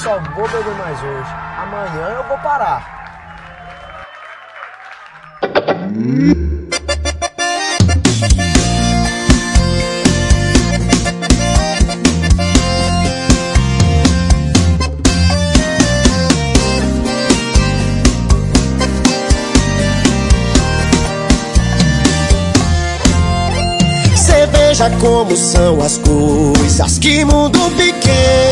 só vou beber mais hoje. Amanhã eu vou parar. Cê veja como são as coisas Que mundo pequeno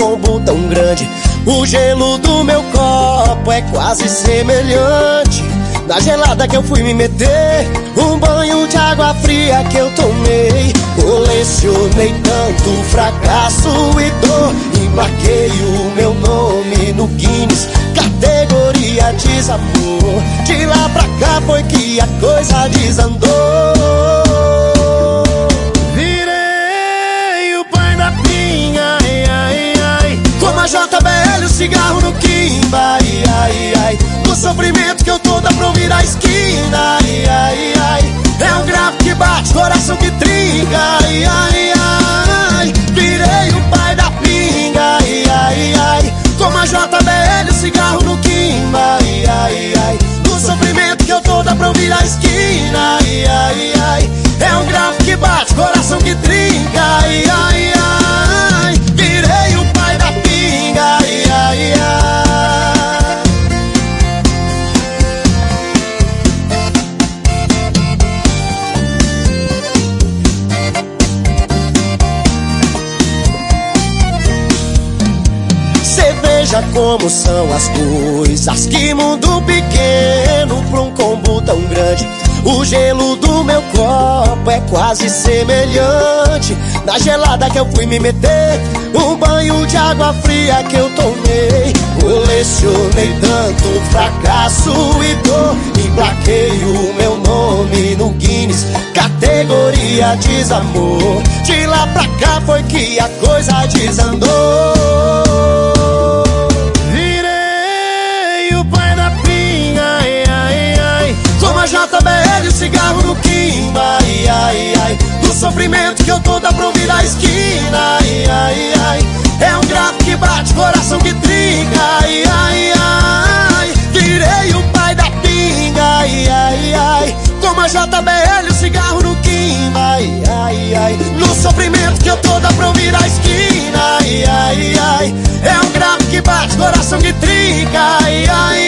combo tão grande. O gelo do meu copo é quase semelhante. Da gelada que eu fui me meter Um banho de água fria que eu tomei. Colecionei tanto fracasso e dor Embarquei o meu nome no Guinness. Categoria desamor De lá pra cá foi que a coisa desandou sofrimento que eu tô dá pra ouvir a esquina, ai, ai, ai. É um grave que bate, coração que trinca, ai, ai, ai. Virei o pai da pinga, ai, ai, ai. Como a JBL, cigarro no Kimba, ai, ai, ai. No sofrimento que eu tô dá pra ouvir a esquina, ai, ai. Como são as coisas. Que mundo pequeno pra um combo tão grande. O gelo do meu copo é quase semelhante. Na gelada que eu fui me meter Um banho de água fria que eu tomei. Colecionei tanto fracasso e dor. Emplaquei o meu nome no Guinness. Categoria desamor. De lá pra cá foi que a coisa desandou Sofrimento que eu tô pra ouvir a esquina, ai, ai, ai. É um grave que bate, coração que trinca, ai, ai, ai. Virei o pai da pinga, ai, ai, ai. Como a JBL, o cigarro no Kimba, ai, ai, ai. No sofrimento que eu tô pra ouvir a esquina, ai, ai, ai. É um grave que bate, coração que trinca, ai, ai.